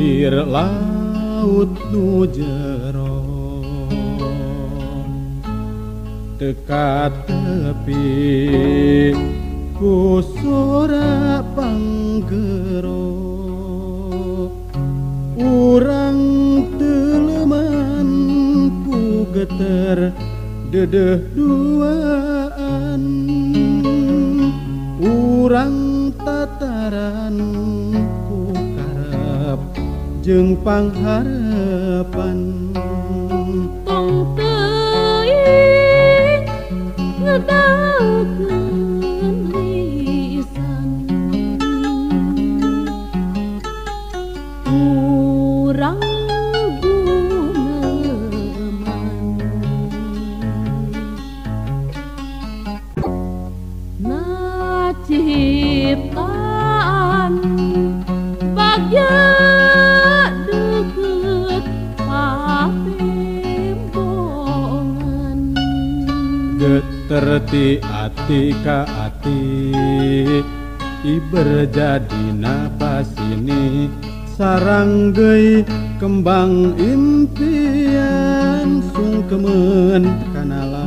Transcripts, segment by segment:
lir laut nujero dekat tepi kusura panggero urang teleman ku geter dedeh duaan. Urang tataran jeung pangharepan tong teuing ngedakeun lisan urang guneman geterti ati ka hati Iberjadi napas ini sarang geui kembang impian. Sungkemen kanala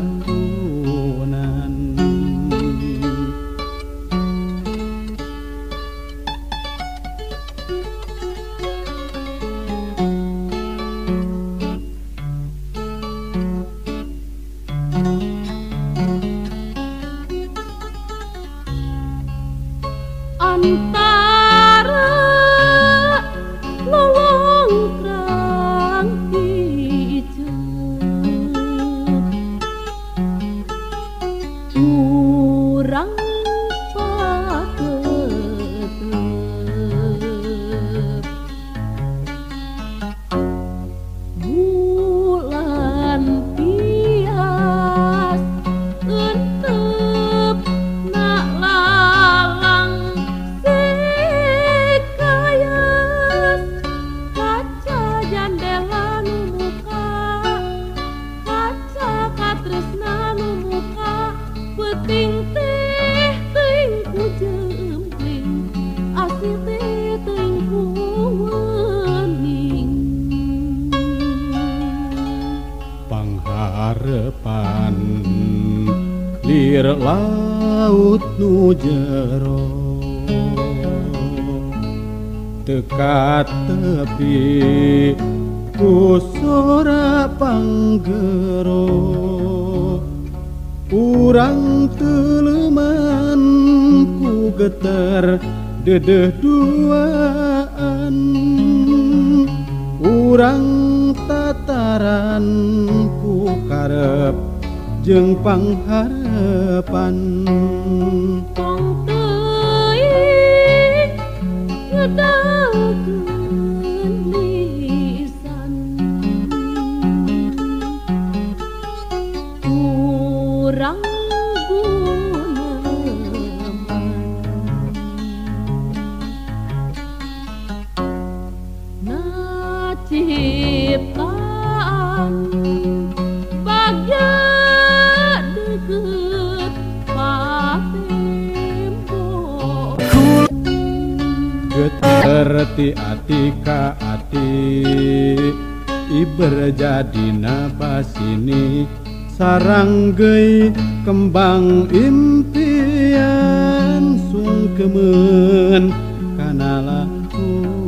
laut nu jero. Dekat tepi kusora panggero. Urang teleman ku geter dedeh duaan. Urang tataran ku karep jeung pangharepan berarti atika ati Iber jadi napas ini Sarang saranggei kembang impian sungkemen kanalaku